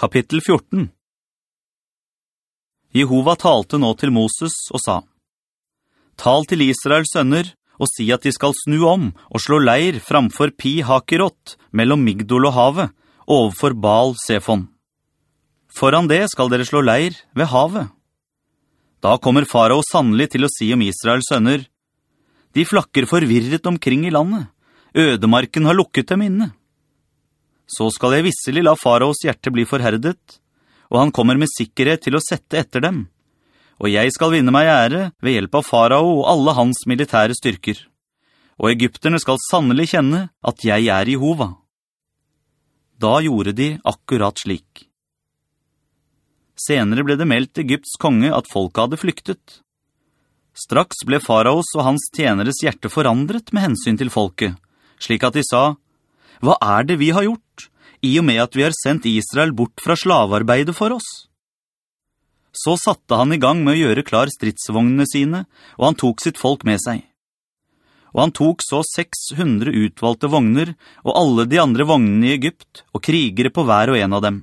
Kapittel 14 Jehova talte nå til Moses og sa, «Tal til Israels sønner, og si at de skal snu om og slå leir framfor Pi Hakerot, mellom Migdol og havet, overfor Baal Sefon. Foran det skal dere slå leir ved havet. Da kommer farao sannelig til å si om Israels sønner, «De flakker forvirret omkring i landet. Ødemarken har lukket dem inne.» Så skal jeg visselig la faraos hjerte bli forherdet, og han kommer med sikkerhet til å sette etter dem. Og jeg skal vinne meg ære ved hjelp av farao og alle hans militære styrker. Og egypterne skal sannelig kjenne at jeg er Jehova. Da gjorde de akkurat slik. Senere ble det meldt Egypts konge at folket hadde flyktet. Straks ble faraos og hans tjeneres hjerte forandret med hensyn til folket, slik at de sa, «Hva er det vi har gjort, i og med at vi har sendt Israel bort fra slavearbeidet for oss?» Så satte han i gang med å gjøre klar stridsvognene sine, og han tok sitt folk med seg. Og han tok så 600 utvalgte vogner, og alle de andre vognene i Egypt, og krigere på hver og en av dem.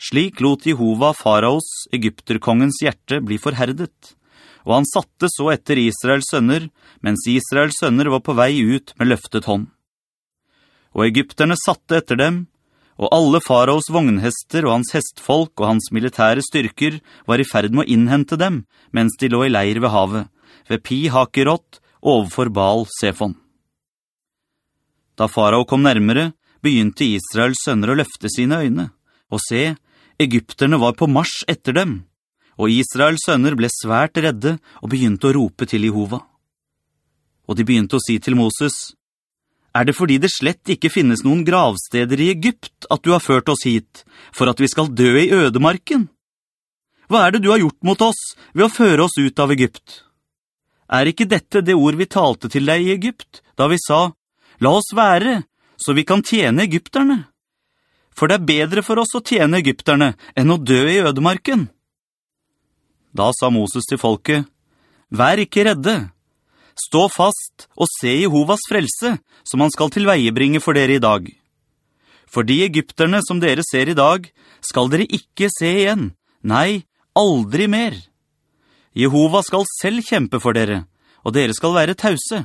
Slik lot Jehova faraos, egypterkongens hjerte, bli forherdet, og han satte så etter Israels sønner, mens Israels sønner var på vei ut med løftet hånd og egypterne satte etter dem, og alle faraos vognhester og hans hestfolk og hans militære styrker var i ferd med å innhente dem, mens de lå i leir ved havet, ved Pi Hakerot, overfor Baal Sefon. Da farao kom nærmere, begynte Israels sønner å løfte sine øyne, og se, egypterne var på mars etter dem, og Israels sønner ble svært redde og begynte å rope til Jehova. Og de begynte å si til Moses, er det fordi det slett ikke finnes noen gravsteder i Egypt at du har ført oss hit, for at vi skal dø i ødemarken? Hva er det du har gjort mot oss ved å føre oss ut av Egypt? Er ikke dette det ord vi talte til deg i Egypt, da vi sa, «La oss være, så vi kan tjene egypterne?» For det er bedre for oss å tjene egypterne enn å dø i ødemarken. Da sa Moses til folket, «Vær ikke redde, Stå fast og se Jehovas frelse, som han skal tilveiebringe for dere i dag. For de egypterne som dere ser i dag, skal dere ikke se igjen. Nei, aldri mer. Jehova skal selv kjempe for dere, og dere skal være tause.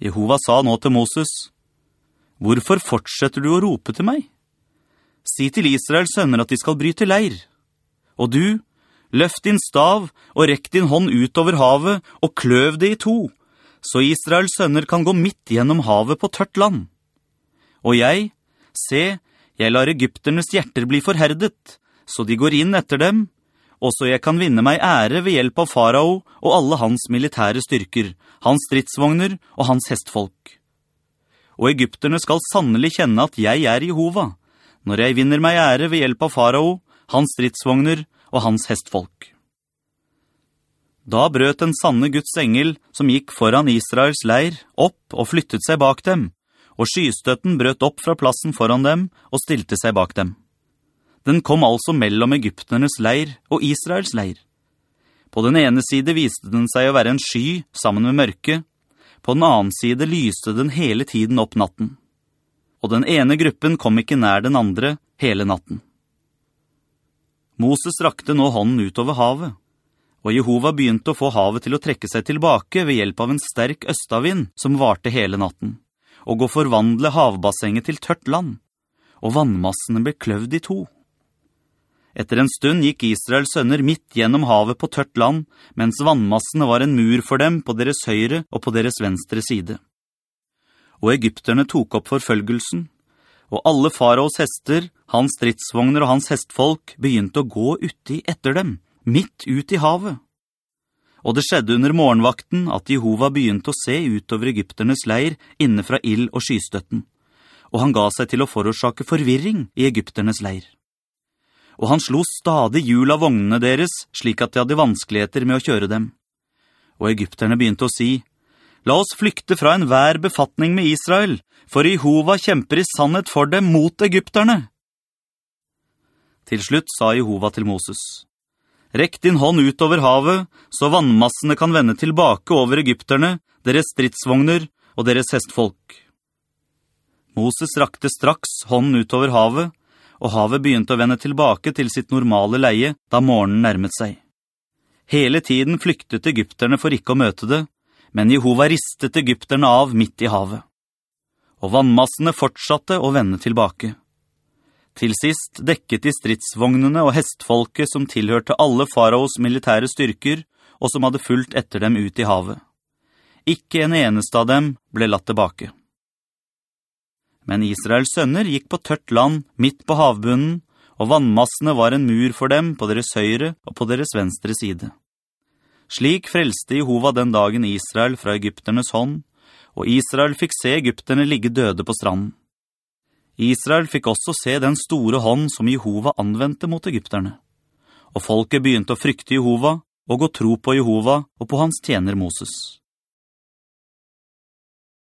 Jehova sa nå til Moses, «Hvorfor fortsetter du å rope til meg? Si til Israels sønner at de skal bryte leir. Og du, Løft din stav og rekk din hånd ut over havet og kløv det i to, så Israels sønner kan gå midt gjennom havet på tørt land. Og jeg, se, jeg lar egypternes hjerter bli forherdet, så de går inn etter dem, og så jeg kan vinne meg ære ved hjelp av farao og alle hans militære styrker, hans stridsvogner og hans hestfolk. Og egypterne skal sannelig kjenne at jeg er Jehova, når jeg vinner meg ære ved hjelp av farao, hans stridsvogner og hans hestfolk. Da brøt den sanne Guds engel, som gikk foran Israels leir, opp og flyttet seg bak dem, og skystøtten brøt opp fra plassen foran dem og stilte seg bak dem. Den kom altså mellom egypternes leir og Israels leir. På den ene side viste den seg å være en sky sammen med mørke, på den annen side lyste den hele tiden opp natten. Og den ene gruppen kom ikke nær den andre hele natten. Moses rakte nå hånden utover havet, og Jehova begynte å få havet til å trekke seg tilbake ved hjelp av en sterk østavind som varte hele natten, og å forvandle havbassenget til tørt land, og vannmassene ble kløvd i to. Etter en stund gikk Israels sønner midt gjennom havet på tørt land, mens vannmassene var en mur for dem på deres høyre og på deres venstre side. Og egypterne tok opp forfølgelsen, og alle faraos hester, hans stridsvogner og hans hestfolk begynte å gå uti etter dem, midt ut i havet. Og det skjedde under morgenvakten at Jehova begynte å se utover egypternes leir inne fra ild og skystøtten, og han ga seg til å forårsake forvirring i egypternes leir. Og han slo stadig hjul av vognene deres, slik at de hadde vanskeligheter med å kjøre dem. Og egypterne begynte å si, «La oss flykte fra en hver befatning med Israel, for Jehova kjemper i sannhet for dem mot egypterne. Til slutt sa Jehova til Moses, «Rekk din hånd ut over havet, så vannmassene kan vende tilbake over egypterne, deres stridsvogner og deres hestfolk.» Moses rakte straks hånden ut over havet, og havet begynte å vende tilbake til sitt normale leie da morgenen nærmet seg. Hele tiden flyktet egypterne for ikke å møte det, men Jehova ristet egypterne av midt i havet. Og vannmassene fortsatte å vende tilbake. Til sist dekket de stridsvognene og hestfolket som tilhørte alle faraos militære styrker, og som hadde fulgt etter dem ut i havet. Ikke en eneste av dem ble latt tilbake. Men Israels sønner gikk på tørt land midt på havbunnen, og vannmassene var en mur for dem på deres høyre og på deres venstre side. Slik frelste Jehova den dagen Israel fra egypternes hånd, og Israel fikk se egypterne ligge døde på stranden. Israel fikk også se den store hånd som Jehova anvendte mot egypterne. Og folket begynte å frykte Jehova, og gå tro på Jehova og på hans tjener Moses.